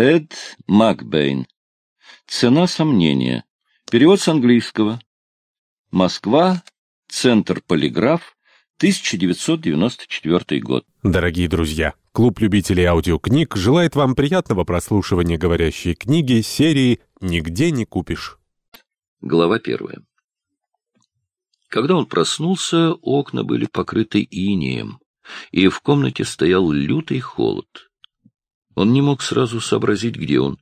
Эд Макбейн. Цена сомнения. Перевод с английского. Москва. Центр Полиграф. 1994 год. Дорогие друзья, клуб любителей аудиокниг желает вам приятного прослушивания говорящей книги серии «Нигде не купишь». Глава первая. Когда он проснулся, окна были покрыты инеем, и в комнате стоял лютый холод. Он не мог сразу сообразить, где он.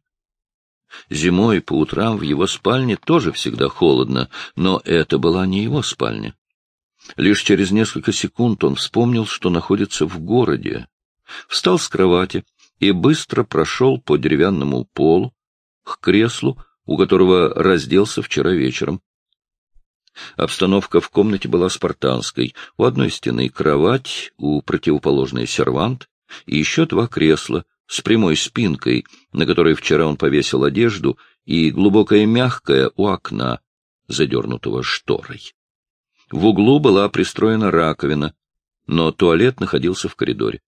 Зимой по утрам в его спальне тоже всегда холодно, но это была не его спальня. Лишь через несколько секунд он вспомнил, что находится в городе. Встал с кровати и быстро прошел по деревянному полу к креслу, у которого разделся вчера вечером. Обстановка в комнате была спартанской. У одной стены кровать, у противоположной сервант и еще два кресла — с прямой спинкой, на которой вчера он повесил одежду, и глубокая мягкая у окна, задернутого шторой. В углу была пристроена раковина, но туалет находился в коридоре.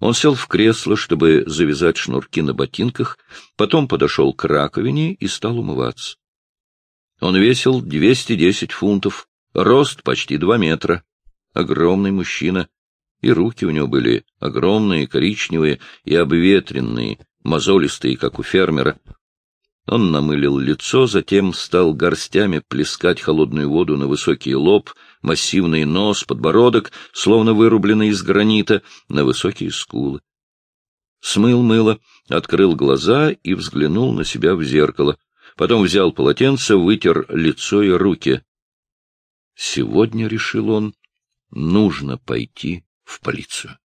Он сел в кресло, чтобы завязать шнурки на ботинках, потом подошел к раковине и стал умываться. Он весил 210 фунтов, рост почти 2 метра. Огромный мужчина, и руки у него были огромные, коричневые и обветренные, мозолистые, как у фермера. Он намылил лицо, затем стал горстями плескать холодную воду на высокий лоб, массивный нос, подбородок, словно вырубленный из гранита, на высокие скулы. Смыл мыло, открыл глаза и взглянул на себя в зеркало. Потом взял полотенце, вытер лицо и руки. Сегодня, решил он, нужно пойти в полицию.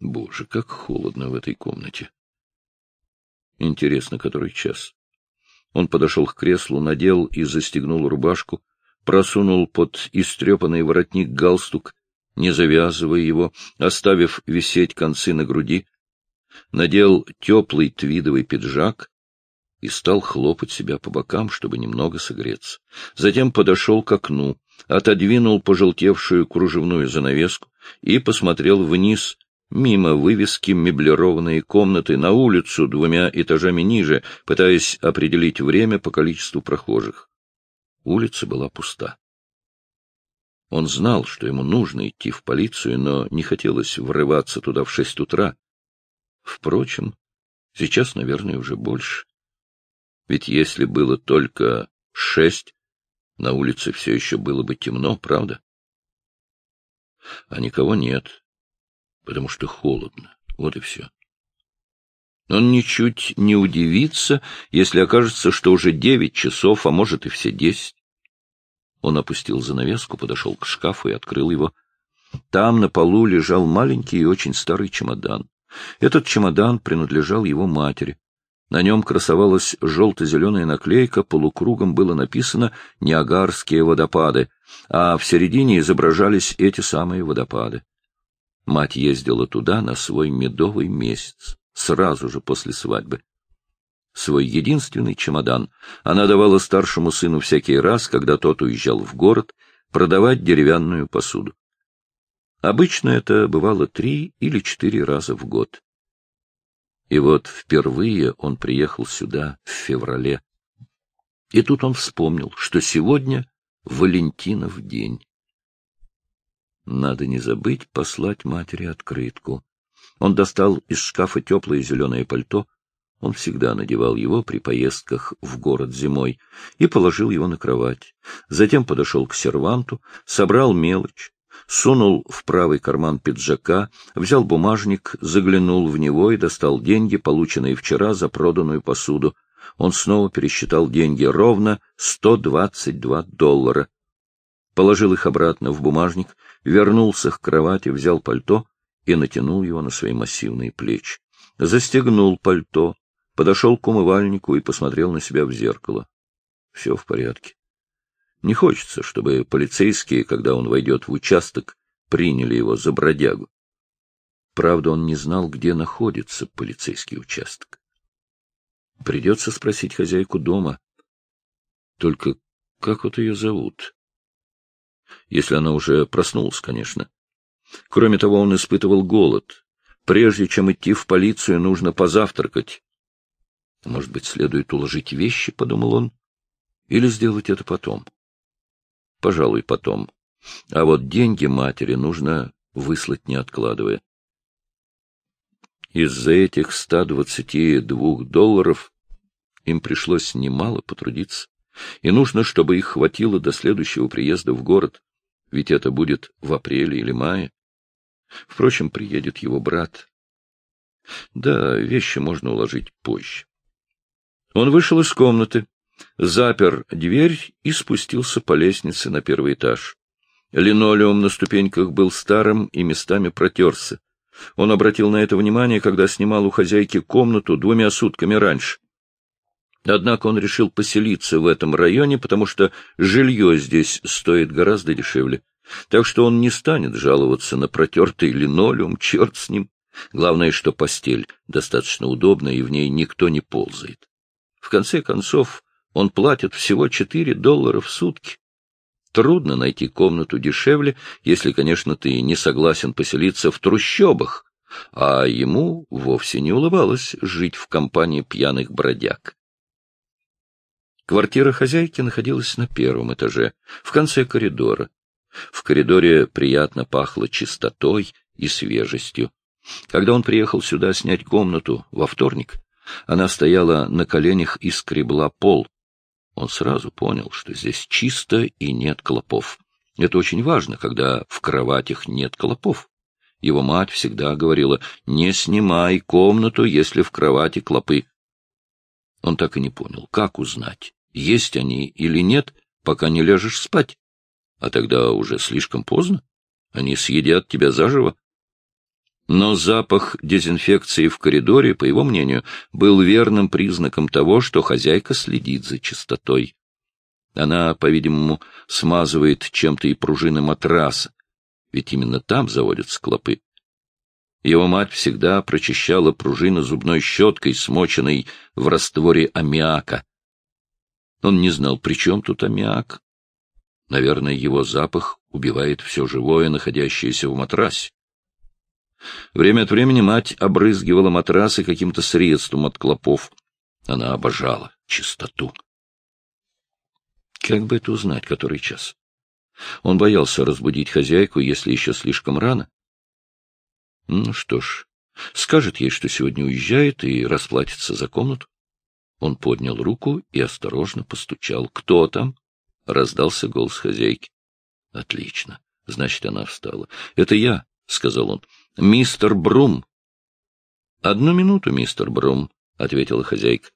Боже, как холодно в этой комнате. Интересно, который час. Он подошел к креслу, надел и застегнул рубашку, просунул под истрепанный воротник галстук, не завязывая его, оставив висеть концы на груди, надел теплый твидовый пиджак и стал хлопать себя по бокам, чтобы немного согреться. Затем подошел к окну, отодвинул пожелтевшую кружевную занавеску и посмотрел вниз, мимо вывески меблированные комнаты, на улицу двумя этажами ниже, пытаясь определить время по количеству прохожих. Улица была пуста. Он знал, что ему нужно идти в полицию, но не хотелось врываться туда в шесть утра. Впрочем, сейчас, наверное, уже больше. Ведь если было только шесть, на улице все еще было бы темно, правда? А никого нет, потому что холодно. Вот и все. Он ничуть не удивится, если окажется, что уже девять часов, а может и все десять. Он опустил занавеску, подошел к шкафу и открыл его. Там на полу лежал маленький и очень старый чемодан. Этот чемодан принадлежал его матери. На нем красовалась желто-зеленая наклейка, полукругом было написано «Ниагарские водопады», а в середине изображались эти самые водопады. Мать ездила туда на свой медовый месяц, сразу же после свадьбы. Свой единственный чемодан она давала старшему сыну всякий раз, когда тот уезжал в город, продавать деревянную посуду. Обычно это бывало три или четыре раза в год. И вот впервые он приехал сюда в феврале. И тут он вспомнил, что сегодня Валентинов день. Надо не забыть послать матери открытку. Он достал из шкафа теплое зеленое пальто, он всегда надевал его при поездках в город зимой, и положил его на кровать. Затем подошел к серванту, собрал мелочь, сунул в правый карман пиджака, взял бумажник, заглянул в него и достал деньги, полученные вчера за проданную посуду. Он снова пересчитал деньги ровно 122 доллара. Положил их обратно в бумажник, вернулся к кровати, взял пальто и натянул его на свои массивные плечи. Застегнул пальто, подошел к умывальнику и посмотрел на себя в зеркало. Все в порядке. Не хочется, чтобы полицейские, когда он войдет в участок, приняли его за бродягу. Правда, он не знал, где находится полицейский участок. Придется спросить хозяйку дома. Только как вот ее зовут? Если она уже проснулась, конечно. Кроме того, он испытывал голод. Прежде чем идти в полицию, нужно позавтракать. Может быть, следует уложить вещи, — подумал он, — или сделать это потом. Пожалуй, потом. А вот деньги матери нужно выслать, не откладывая. Из-за этих 122 долларов им пришлось немало потрудиться, и нужно, чтобы их хватило до следующего приезда в город, ведь это будет в апреле или мае. Впрочем, приедет его брат. Да, вещи можно уложить позже. Он вышел из комнаты, запер дверь и спустился по лестнице на первый этаж. Линолеум на ступеньках был старым и местами протерся. Он обратил на это внимание, когда снимал у хозяйки комнату двумя сутками раньше. Однако он решил поселиться в этом районе, потому что жилье здесь стоит гораздо дешевле. Так что он не станет жаловаться на протертый линолеум, черт с ним. Главное, что постель достаточно удобная, и в ней никто не ползает. В конце концов, он платит всего 4 доллара в сутки. Трудно найти комнату дешевле, если, конечно, ты не согласен поселиться в трущобах, а ему вовсе не улыбалось жить в компании пьяных бродяг. Квартира хозяйки находилась на первом этаже, в конце коридора. В коридоре приятно пахло чистотой и свежестью. Когда он приехал сюда снять комнату во вторник, она стояла на коленях и скребла пол. Он сразу понял, что здесь чисто и нет клопов. Это очень важно, когда в кроватях нет клопов. Его мать всегда говорила, не снимай комнату, если в кровати клопы. Он так и не понял, как узнать, есть они или нет, пока не ляжешь спать. А тогда уже слишком поздно. Они съедят тебя заживо. Но запах дезинфекции в коридоре, по его мнению, был верным признаком того, что хозяйка следит за чистотой. Она, по-видимому, смазывает чем-то и пружины матраса, ведь именно там заводятся клопы. Его мать всегда прочищала пружины зубной щеткой, смоченной в растворе аммиака. Он не знал, при чем тут аммиак. Наверное, его запах убивает все живое, находящееся в матрасе. Время от времени мать обрызгивала матрасы каким-то средством от клопов. Она обожала чистоту. Как бы это узнать, который час? Он боялся разбудить хозяйку, если еще слишком рано. Ну что ж, скажет ей, что сегодня уезжает, и расплатится за комнату. Он поднял руку и осторожно постучал. «Кто там?» — раздался голос хозяйки. «Отлично. Значит, она встала. Это я», — сказал он. «Мистер Брум». «Одну минуту, мистер Брум», — ответила хозяйка.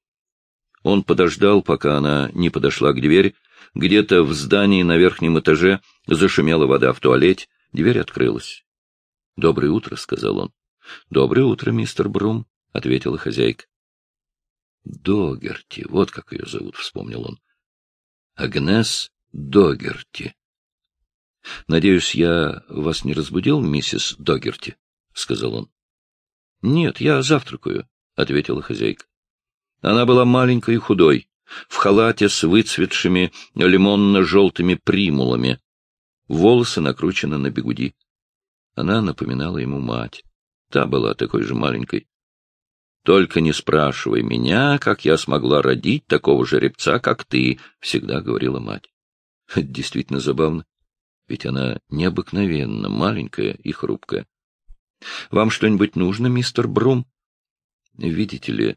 Он подождал, пока она не подошла к двери. Где-то в здании на верхнем этаже зашумела вода в туалете. Дверь открылась. — Доброе утро, — сказал он. — Доброе утро, мистер Брум, — ответила хозяйка. — Догерти, вот как ее зовут, — вспомнил он. — Агнес Догерти. — Надеюсь, я вас не разбудил, миссис Догерти? — сказал он. — Нет, я завтракаю, — ответила хозяйка. Она была маленькой и худой, в халате с выцветшими лимонно-желтыми примулами. Волосы накручены на бегуди. Она напоминала ему мать. Та была такой же маленькой. «Только не спрашивай меня, как я смогла родить такого жеребца, как ты», — всегда говорила мать. Действительно забавно, ведь она необыкновенно маленькая и хрупкая. «Вам что-нибудь нужно, мистер Брум?» «Видите ли,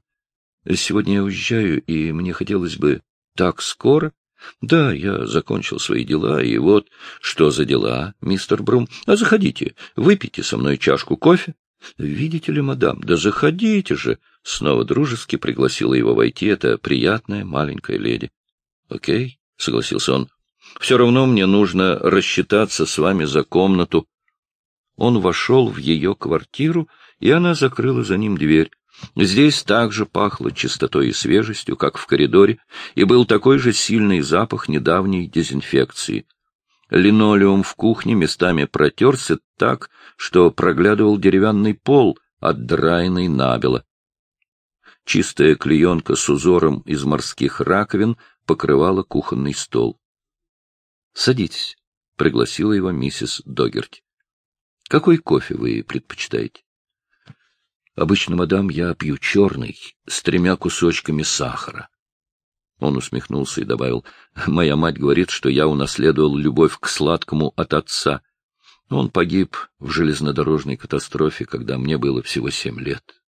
сегодня я уезжаю, и мне хотелось бы так скоро...» Да, я закончил свои дела, и вот... Что за дела, мистер Брум? А заходите, выпейте со мной чашку кофе. Видите ли, мадам, да заходите же. Снова дружески пригласила его войти эта приятная маленькая леди. Окей, согласился он. Все равно мне нужно рассчитаться с вами за комнату. Он вошел в ее квартиру, и она закрыла за ним дверь. Здесь также пахло чистотой и свежестью, как в коридоре, и был такой же сильный запах недавней дезинфекции. Линолеум в кухне местами протерся так, что проглядывал деревянный пол, отдраенный набело. Чистая клеенка с узором из морских раковин покрывала кухонный стол. — Садитесь, — пригласила его миссис Догерти. — Какой кофе вы предпочитаете? Обычно, мадам, я пью черный с тремя кусочками сахара. Он усмехнулся и добавил, «Моя мать говорит, что я унаследовал любовь к сладкому от отца. Он погиб в железнодорожной катастрофе, когда мне было всего семь лет».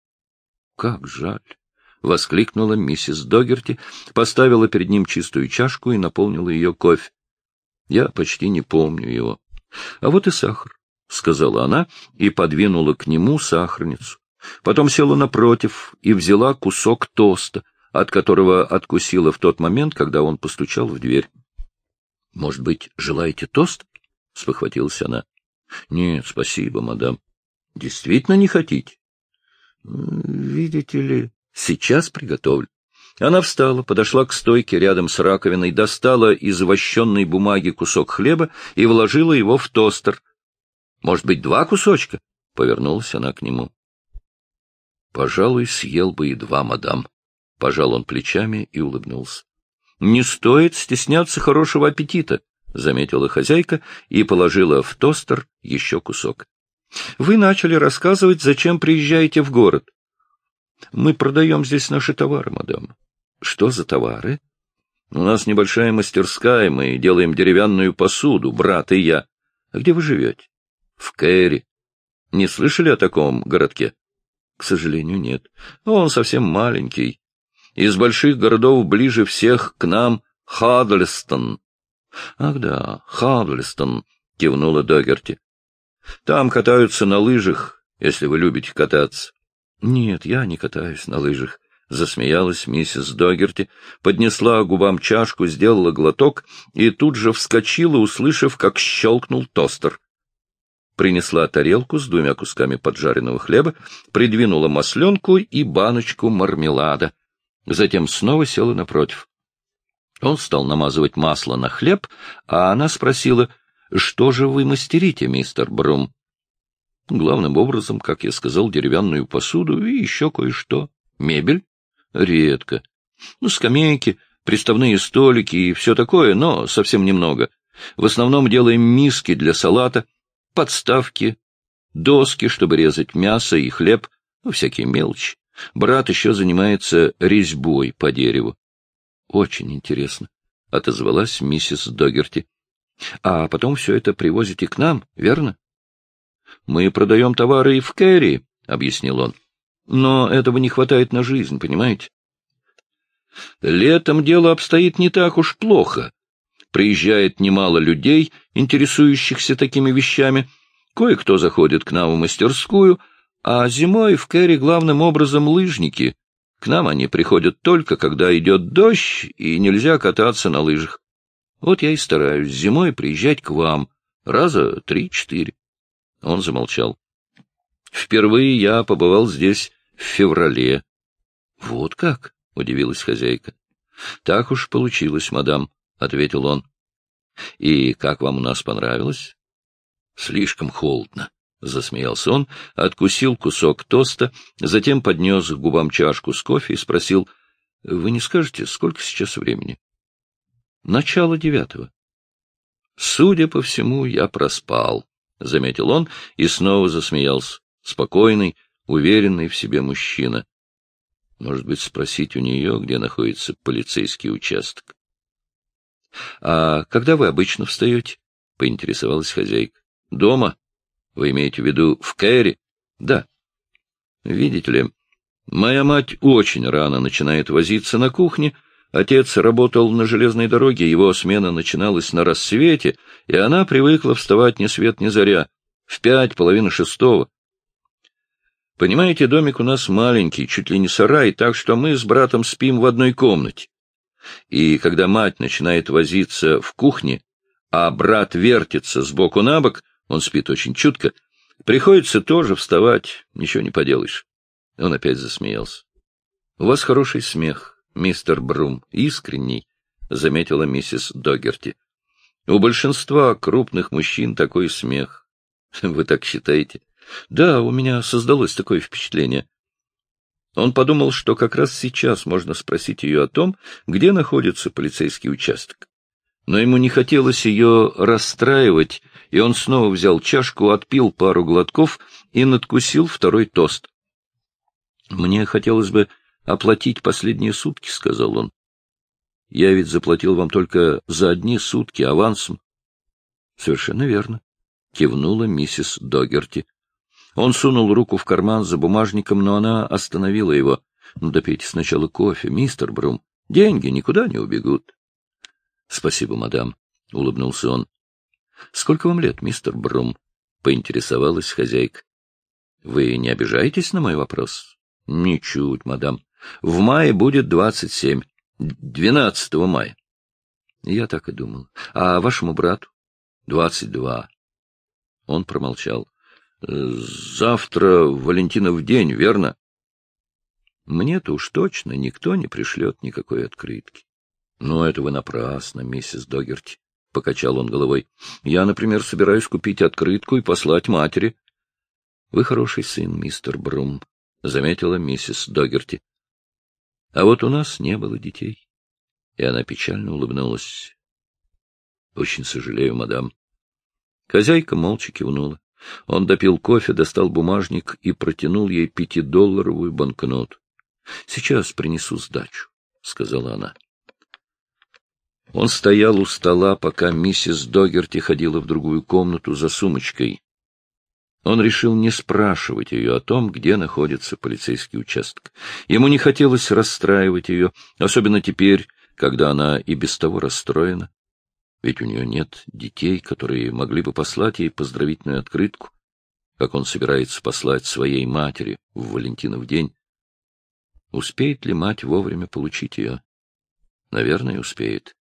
«Как жаль!» — воскликнула миссис Догерти, поставила перед ним чистую чашку и наполнила ее кофе. «Я почти не помню его. А вот и сахар», — сказала она и подвинула к нему сахарницу. Потом села напротив и взяла кусок тоста, от которого откусила в тот момент, когда он постучал в дверь. — Может быть, желаете тост? — спохватилась она. — Нет, спасибо, мадам. — Действительно не хотите? — Видите ли, сейчас приготовлю. Она встала, подошла к стойке рядом с раковиной, достала из вощенной бумаги кусок хлеба и вложила его в тостер. — Может быть, два кусочка? — повернулась она к нему. — Пожалуй, съел бы и два, мадам. Пожал он плечами и улыбнулся. — Не стоит стесняться хорошего аппетита, — заметила хозяйка и положила в тостер еще кусок. — Вы начали рассказывать, зачем приезжаете в город. — Мы продаем здесь наши товары, мадам. — Что за товары? — У нас небольшая мастерская, мы делаем деревянную посуду, брат и я. — А где вы живете? — В Кэрри. Не слышали о таком городке? К сожалению, нет. Он совсем маленький. Из больших городов ближе всех к нам Хадлестон. — Ах да, Хадлестон, — кивнула Догерти. — Там катаются на лыжах, если вы любите кататься. — Нет, я не катаюсь на лыжах, — засмеялась миссис Догерти, поднесла губам чашку, сделала глоток и тут же вскочила, услышав, как щелкнул тостер принесла тарелку с двумя кусками поджаренного хлеба, придвинула масленку и баночку мармелада. Затем снова села напротив. Он стал намазывать масло на хлеб, а она спросила, «Что же вы мастерите, мистер Брум?» «Главным образом, как я сказал, деревянную посуду и еще кое-что. Мебель? Редко. Ну, скамейки, приставные столики и все такое, но совсем немного. В основном делаем миски для салата — подставки, доски, чтобы резать мясо и хлеб, ну, всякие мелочи. Брат еще занимается резьбой по дереву. — Очень интересно, — отозвалась миссис Догерти. — А потом все это привозите к нам, верно? — Мы продаем товары и в Кэрри, — объяснил он. — Но этого не хватает на жизнь, понимаете? Летом дело обстоит не так уж плохо приезжает немало людей, интересующихся такими вещами. Кое-кто заходит к нам в мастерскую, а зимой в Кэрри главным образом лыжники. К нам они приходят только, когда идет дождь и нельзя кататься на лыжах. Вот я и стараюсь зимой приезжать к вам раза три-четыре. Он замолчал. Впервые я побывал здесь в феврале. — Вот как? — удивилась хозяйка. — Так уж получилось, мадам. — ответил он. — И как вам у нас понравилось? — Слишком холодно, — засмеялся он, откусил кусок тоста, затем поднес к губам чашку с кофе и спросил, — Вы не скажете, сколько сейчас времени? — Начало девятого. — Судя по всему, я проспал, — заметил он и снова засмеялся. Спокойный, уверенный в себе мужчина. Может быть, спросить у нее, где находится полицейский участок. — А когда вы обычно встаете? — поинтересовалась хозяйка. — Дома? Вы имеете в виду в Кэрри? — Да. — Видите ли, моя мать очень рано начинает возиться на кухне. Отец работал на железной дороге, его смена начиналась на рассвете, и она привыкла вставать ни свет ни заря, в пять, половина шестого. Понимаете, домик у нас маленький, чуть ли не сарай, так что мы с братом спим в одной комнате. И когда мать начинает возиться в кухне, а брат вертится с боку на бок, он спит очень чутко, приходится тоже вставать, ничего не поделаешь. Он опять засмеялся. — У вас хороший смех, мистер Брум, искренний, — заметила миссис Догерти. — У большинства крупных мужчин такой смех. — Вы так считаете? — Да, у меня создалось такое впечатление. Он подумал, что как раз сейчас можно спросить ее о том, где находится полицейский участок. Но ему не хотелось ее расстраивать, и он снова взял чашку, отпил пару глотков и надкусил второй тост. — Мне хотелось бы оплатить последние сутки, — сказал он. — Я ведь заплатил вам только за одни сутки авансом. — Совершенно верно, — кивнула миссис Догерти. Он сунул руку в карман за бумажником, но она остановила его. — Ну, допейте сначала кофе, мистер Брум. Деньги никуда не убегут. — Спасибо, мадам, — улыбнулся он. — Сколько вам лет, мистер Брум? — поинтересовалась хозяйка. — Вы не обижаетесь на мой вопрос? — Ничуть, мадам. В мае будет двадцать семь. Двенадцатого мая. Я так и думал. А вашему брату? Двадцать два. Он промолчал. Завтра Валентинов день, верно? Мне-то уж точно никто не пришлет никакой открытки. Но это вы напрасно, миссис Догерти, — покачал он головой. Я, например, собираюсь купить открытку и послать матери. Вы хороший сын, мистер Брум, — заметила миссис Догерти. А вот у нас не было детей. И она печально улыбнулась. — Очень сожалею, мадам. Хозяйка молча кивнула. Он допил кофе, достал бумажник и протянул ей пятидолларовую банкноту. — Сейчас принесу сдачу, — сказала она. Он стоял у стола, пока миссис Догерти ходила в другую комнату за сумочкой. Он решил не спрашивать ее о том, где находится полицейский участок. Ему не хотелось расстраивать ее, особенно теперь, когда она и без того расстроена. Ведь у нее нет детей, которые могли бы послать ей поздравительную открытку, как он собирается послать своей матери в Валентинов день. Успеет ли мать вовремя получить ее? Наверное, успеет.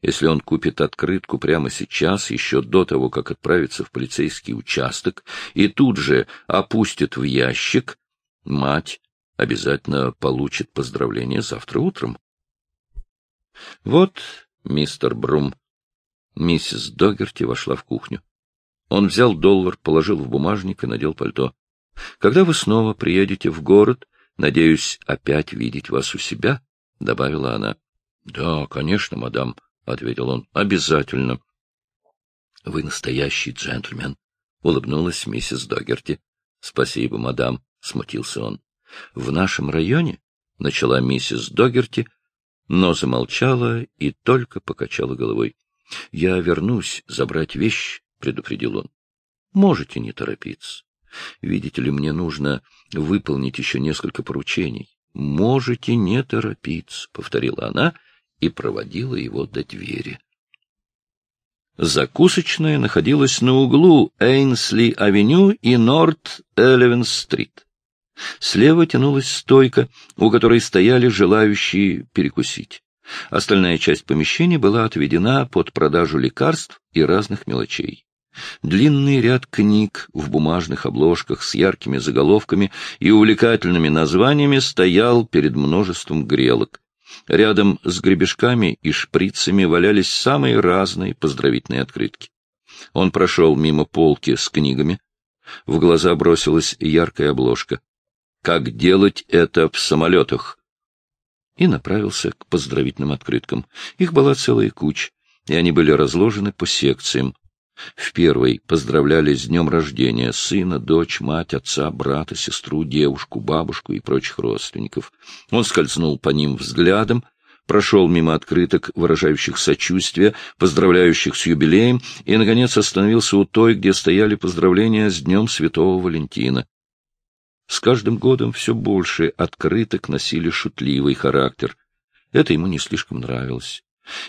Если он купит открытку прямо сейчас, еще до того, как отправится в полицейский участок, и тут же опустит в ящик, мать обязательно получит поздравление завтра утром. Вот, мистер Брум, миссис Догерти вошла в кухню. Он взял доллар, положил в бумажник и надел пальто. Когда вы снова приедете в город, надеюсь опять видеть вас у себя, — добавила она. — Да, конечно, мадам, — ответил он. — Обязательно. — Вы настоящий джентльмен, — улыбнулась миссис Догерти. — Спасибо, мадам, — смутился он. — В нашем районе, — начала миссис Догерти, но замолчала и только покачала головой. — Я вернусь забрать вещь, — предупредил он. — Можете не торопиться. Видите ли, мне нужно выполнить еще несколько поручений. — Можете не торопиться, — повторила она и проводила его до двери. Закусочная находилась на углу Эйнсли-авеню и Норт-Элевен-стрит. Слева тянулась стойка, у которой стояли желающие перекусить. Остальная часть помещения была отведена под продажу лекарств и разных мелочей. Длинный ряд книг в бумажных обложках с яркими заголовками и увлекательными названиями стоял перед множеством грелок. Рядом с гребешками и шприцами валялись самые разные поздравительные открытки. Он прошел мимо полки с книгами. В глаза бросилась яркая обложка. «Как делать это в самолетах?» И направился к поздравительным открыткам. Их была целая куча, и они были разложены по секциям. В первой поздравляли с днем рождения сына, дочь, мать, отца, брата, сестру, девушку, бабушку и прочих родственников. Он скользнул по ним взглядом, прошел мимо открыток, выражающих сочувствие, поздравляющих с юбилеем, и, наконец, остановился у той, где стояли поздравления с Днем Святого Валентина. С каждым годом все больше открыток носили шутливый характер. Это ему не слишком нравилось.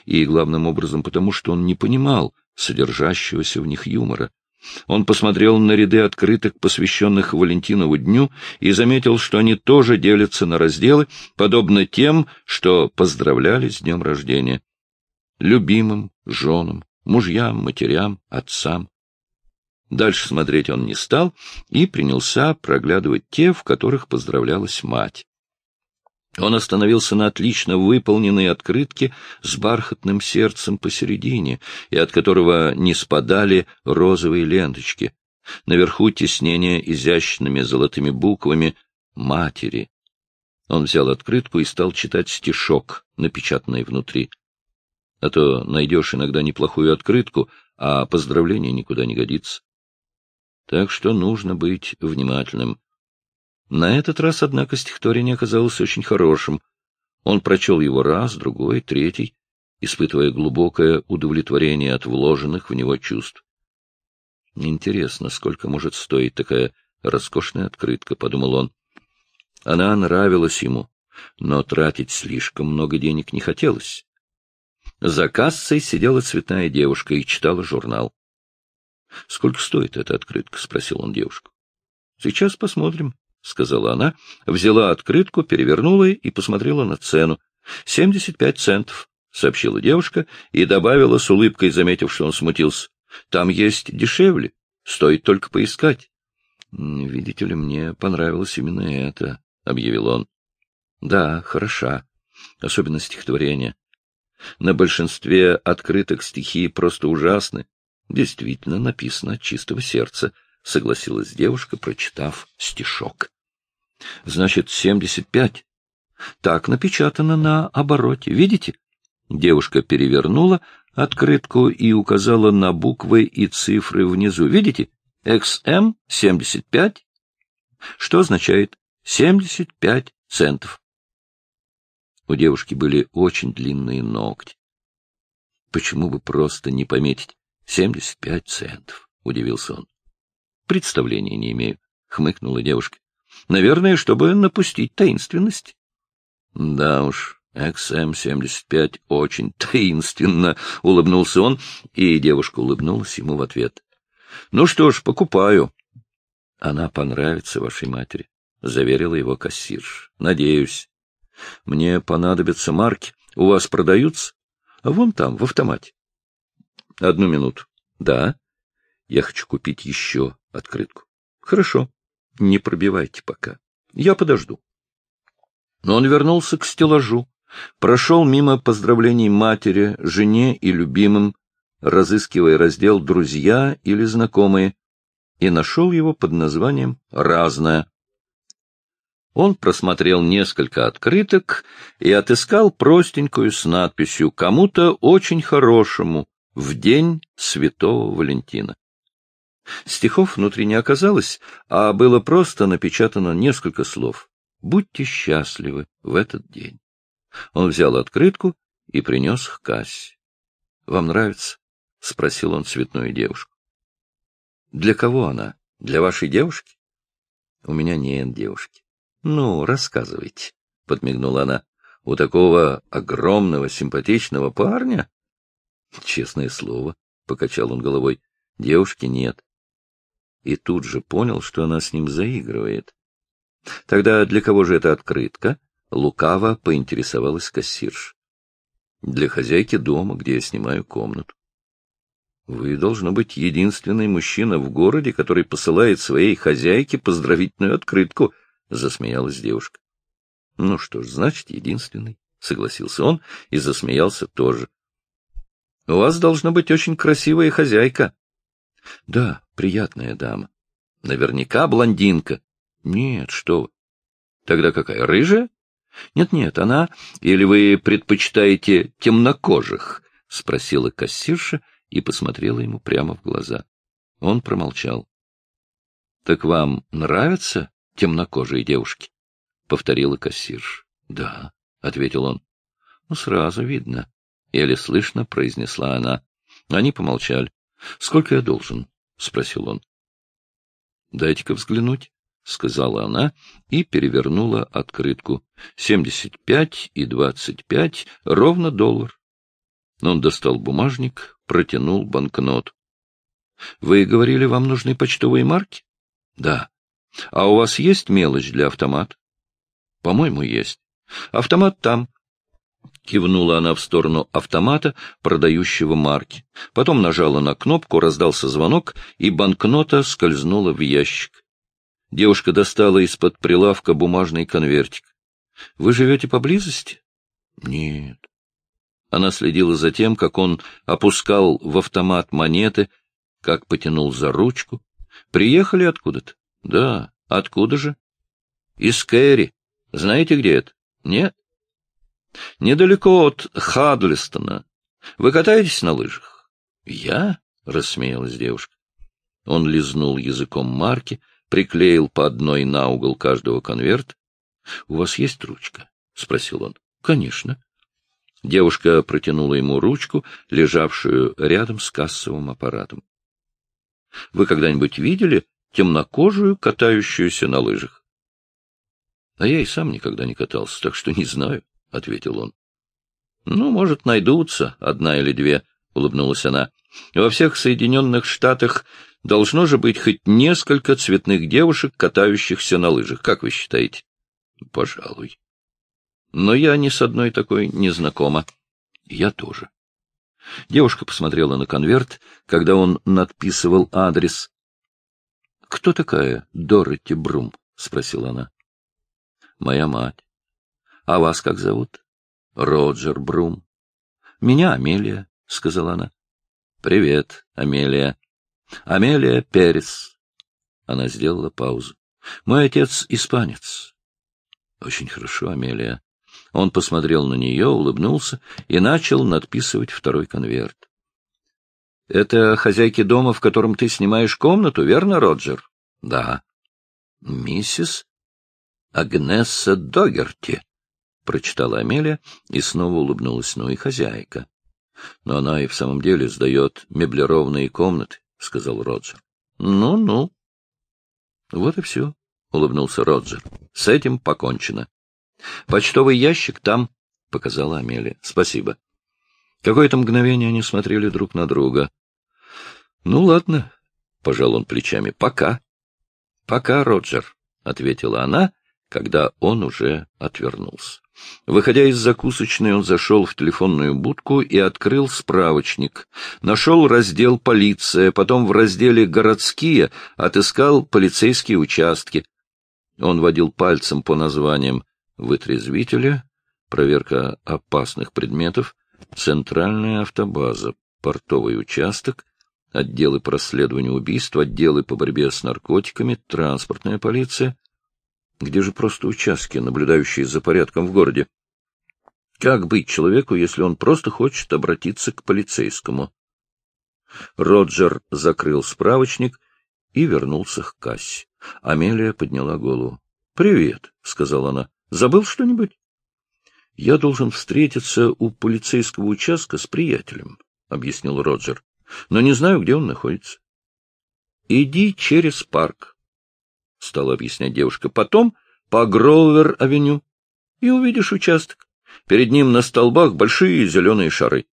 И, главным образом, потому что он не понимал, содержащегося в них юмора. Он посмотрел на ряды открыток, посвященных Валентинову дню, и заметил, что они тоже делятся на разделы, подобно тем, что поздравляли с днем рождения. Любимым, женам, мужьям, матерям, отцам. Дальше смотреть он не стал и принялся проглядывать те, в которых поздравлялась мать. Он остановился на отлично выполненной открытке с бархатным сердцем посередине, и от которого не спадали розовые ленточки. Наверху теснение изящными золотыми буквами «Матери». Он взял открытку и стал читать стишок, напечатанный внутри. А то найдешь иногда неплохую открытку, а поздравление никуда не годится. Так что нужно быть внимательным. На этот раз, однако, стихотворение оказалось очень хорошим. Он прочел его раз, другой, третий, испытывая глубокое удовлетворение от вложенных в него чувств. Интересно, сколько может стоить такая роскошная открытка, — подумал он. Она нравилась ему, но тратить слишком много денег не хотелось. За кассой сидела цветная девушка и читала журнал. — Сколько стоит эта открытка? — спросил он девушку. — Сейчас посмотрим, — сказала она, взяла открытку, перевернула и посмотрела на цену. — Семьдесят пять центов, — сообщила девушка и добавила с улыбкой, заметив, что он смутился. — Там есть дешевле, стоит только поискать. — Видите ли, мне понравилось именно это, — объявил он. — Да, хороша, особенно стихотворение. На большинстве открыток стихи просто ужасны. Действительно написано от чистого сердца, — согласилась девушка, прочитав стишок. — Значит, семьдесят пять. Так напечатано на обороте. Видите? Девушка перевернула открытку и указала на буквы и цифры внизу. Видите? XM75, что означает 75 центов. У девушки были очень длинные ногти. Почему бы просто не пометить 75 центов? — удивился он. — Представления не имею, — хмыкнула девушка. — Наверное, чтобы напустить таинственность. — Да уж, XM-75 очень таинственно, — улыбнулся он, и девушка улыбнулась ему в ответ. — Ну что ж, покупаю. — Она понравится вашей матери, — заверила его кассирш. — Надеюсь. Мне понадобятся марки. У вас продаются? А вон там, в автомате. — Одну минуту. — Да. Я хочу купить еще открытку. — Хорошо. Не пробивайте пока. Я подожду. Но он вернулся к стеллажу, прошел мимо поздравлений матери, жене и любимым, разыскивая раздел «Друзья» или «Знакомые», и нашел его под названием «Разное». Он просмотрел несколько открыток и отыскал простенькую с надписью «Кому-то очень хорошему в день Святого Валентина». Стихов внутри не оказалось, а было просто напечатано несколько слов. «Будьте счастливы в этот день». Он взял открытку и принес к кассе. — Вам нравится? — спросил он цветную девушку. — Для кого она? Для вашей девушки? — У меня нет девушки. — Ну, рассказывайте, — подмигнула она. — У такого огромного симпатичного парня? — Честное слово, — покачал он головой, — девушки нет. И тут же понял, что она с ним заигрывает. — Тогда для кого же эта открытка? — лукаво поинтересовалась кассирш. — Для хозяйки дома, где я снимаю комнату. — Вы, должно быть, единственный мужчина в городе, который посылает своей хозяйке поздравительную открытку, — засмеялась девушка. — Ну что ж, значит, единственный, — согласился он и засмеялся тоже. — У вас должна быть очень красивая хозяйка. — Да, приятная дама. — Наверняка блондинка. — Нет, что вы. — Тогда какая, рыжая? Нет-нет, она... Или вы предпочитаете темнокожих? — спросила кассирша и посмотрела ему прямо в глаза. Он промолчал. — Так вам нравятся темнокожие девушки? — повторила кассирша. — Да, — ответил он. — Ну, сразу видно. Еле слышно произнесла она. Они помолчали. — Сколько я должен? — спросил он. — Дайте-ка взглянуть. — сказала она и перевернула открытку. — Семьдесят пять и двадцать пять — ровно доллар. Он достал бумажник, протянул банкнот. — Вы говорили, вам нужны почтовые марки? — Да. — А у вас есть мелочь для автомата? — По-моему, есть. — Автомат там. Кивнула она в сторону автомата, продающего марки. Потом нажала на кнопку, раздался звонок, и банкнота скользнула в ящик. Девушка достала из-под прилавка бумажный конвертик. — Вы живете поблизости? — Нет. Она следила за тем, как он опускал в автомат монеты, как потянул за ручку. — Приехали откуда-то? — Да. Откуда же? — Из Кэрри. Знаете, где это? — Нет. — Недалеко от Хадлистона. Вы катаетесь на лыжах? — Я? — рассмеялась девушка. Он лизнул языком марки, приклеил по одной на угол каждого конверт. — У вас есть ручка? — спросил он. — Конечно. Девушка протянула ему ручку, лежавшую рядом с кассовым аппаратом. — Вы когда-нибудь видели темнокожую, катающуюся на лыжах? — А я и сам никогда не катался, так что не знаю, — ответил он. — Ну, может, найдутся одна или две, — улыбнулась она. — Во всех Соединенных Штатах должно же быть хоть несколько цветных девушек, катающихся на лыжах. Как вы считаете? — Пожалуй. Но я ни с одной такой не знакома. Я тоже. Девушка посмотрела на конверт, когда он надписывал адрес. — Кто такая Дороти Брум? — спросила она. — Моя мать. — А вас как зовут? — Роджер Брум. — Меня Амелия, — сказала она. — Привет, Амелия. — Амелия Перес. Она сделала паузу. — Мой отец испанец. — Очень хорошо, Амелия. Он посмотрел на нее, улыбнулся и начал надписывать второй конверт. — Это хозяйки дома, в котором ты снимаешь комнату, верно, Роджер? — Да. — Миссис Агнесса Догерти, — прочитала Амелия и снова улыбнулась. Ну и хозяйка. — Но она и в самом деле сдает меблированные комнаты, — сказал Роджер. Ну — Ну-ну. — Вот и все, — улыбнулся Роджер. — С этим покончено. Почтовый ящик там, — показала Амелия. — Спасибо. Какое-то мгновение они смотрели друг на друга. — Ну, ладно, — пожал он плечами. — Пока. — Пока, Роджер, — ответила она, когда он уже отвернулся. Выходя из закусочной, он зашел в телефонную будку и открыл справочник. Нашел раздел «Полиция», потом в разделе «Городские» отыскал полицейские участки. Он водил пальцем по названиям вытрезвители, проверка опасных предметов, центральная автобаза, портовый участок, отделы по расследованию убийств, отделы по борьбе с наркотиками, транспортная полиция. Где же просто участки, наблюдающие за порядком в городе? Как быть человеку, если он просто хочет обратиться к полицейскому? Роджер закрыл справочник и вернулся к кассе. Амелия подняла голову. — Привет, — сказала она. Забыл что-нибудь? — Я должен встретиться у полицейского участка с приятелем, — объяснил Роджер, — но не знаю, где он находится. — Иди через парк, — стала объяснять девушка. — Потом по Гроувер-авеню, и увидишь участок. Перед ним на столбах большие зеленые шары.